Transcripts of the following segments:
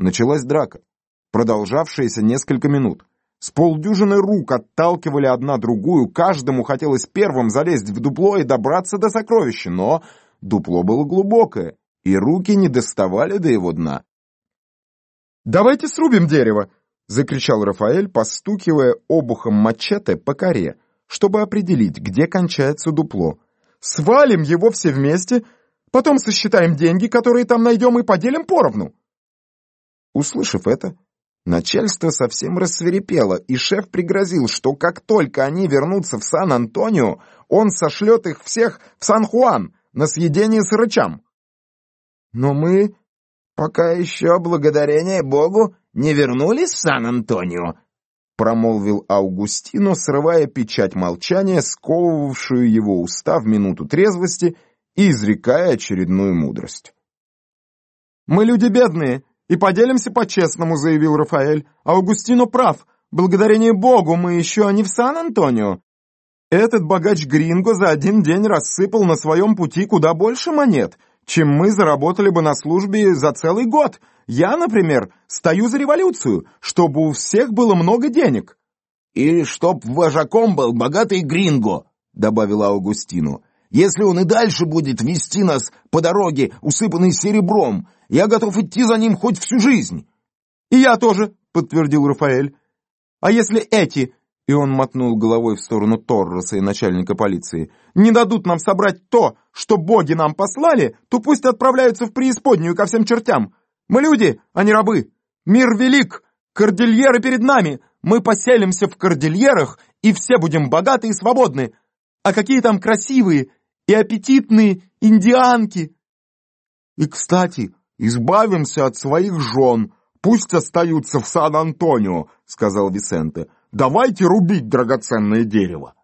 Началась драка, продолжавшаяся несколько минут. С полдюжины рук отталкивали одна другую, каждому хотелось первым залезть в дупло и добраться до сокровища, но дупло было глубокое, и руки не доставали до его дна. «Давайте срубим дерево!» — закричал Рафаэль, постукивая обухом мачете по коре, чтобы определить, где кончается дупло. «Свалим его все вместе, потом сосчитаем деньги, которые там найдем, и поделим поровну!» Услышав это, начальство совсем рассверепело, и шеф пригрозил, что как только они вернутся в Сан-Антонио, он сошлет их всех в Сан-Хуан на съедение сырычам. Но мы пока еще, благодарение Богу, не вернулись в Сан-Антонио, промолвил Аугустино, срывая печать молчания, сковывавшую его уста в минуту трезвости и изрекая очередную мудрость. «Мы люди бедные и поделимся по-честному», — заявил Рафаэль. «Аугустино прав. Благодарение Богу мы еще не в Сан-Антонио. Этот богач Гринго за один день рассыпал на своем пути куда больше монет, чем мы заработали бы на службе за целый год. Я, например, стою за революцию, чтобы у всех было много денег». «И чтоб вожаком был богатый Гринго», — добавил Аугустину. «Если он и дальше будет вести нас по дороге, усыпанной серебром, я готов идти за ним хоть всю жизнь». «И я тоже», — подтвердил Рафаэль. «А если эти и он мотнул головой в сторону Торроса и начальника полиции, «не дадут нам собрать то, что боги нам послали, то пусть отправляются в преисподнюю ко всем чертям. Мы люди, а не рабы. Мир велик, кордильеры перед нами. Мы поселимся в кордильерах, и все будем богаты и свободны. А какие там красивые и аппетитные индианки! И, кстати, избавимся от своих жен, пусть остаются в Сан-Антонио», — сказал Висенте. Давайте рубить драгоценное дерево!»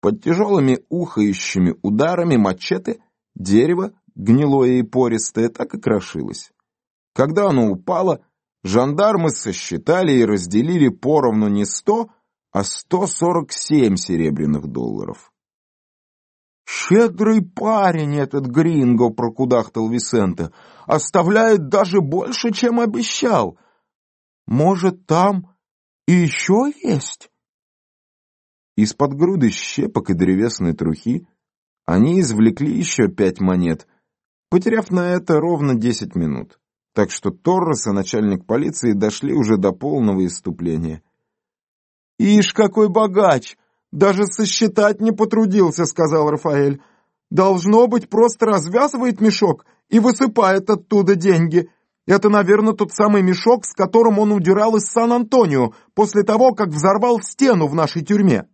Под тяжелыми ухающими ударами мачете дерево, гнилое и пористое, так и крошилось. Когда оно упало, жандармы сосчитали и разделили поровну не сто, а сто сорок семь серебряных долларов. «Щедрый парень этот Гринго», — прокудахтал Висенте, — «оставляет даже больше, чем обещал. Может, там еще есть. Из-под груды щепок и древесной трухи они извлекли еще пять монет, потеряв на это ровно десять минут. Так что Торрес и начальник полиции дошли уже до полного иступления. «Ишь, какой богач! Даже сосчитать не потрудился», — сказал Рафаэль. «Должно быть, просто развязывает мешок и высыпает оттуда деньги. Это, наверное, тот самый мешок, с которым он удирал из Сан-Антонио после того, как взорвал стену в нашей тюрьме.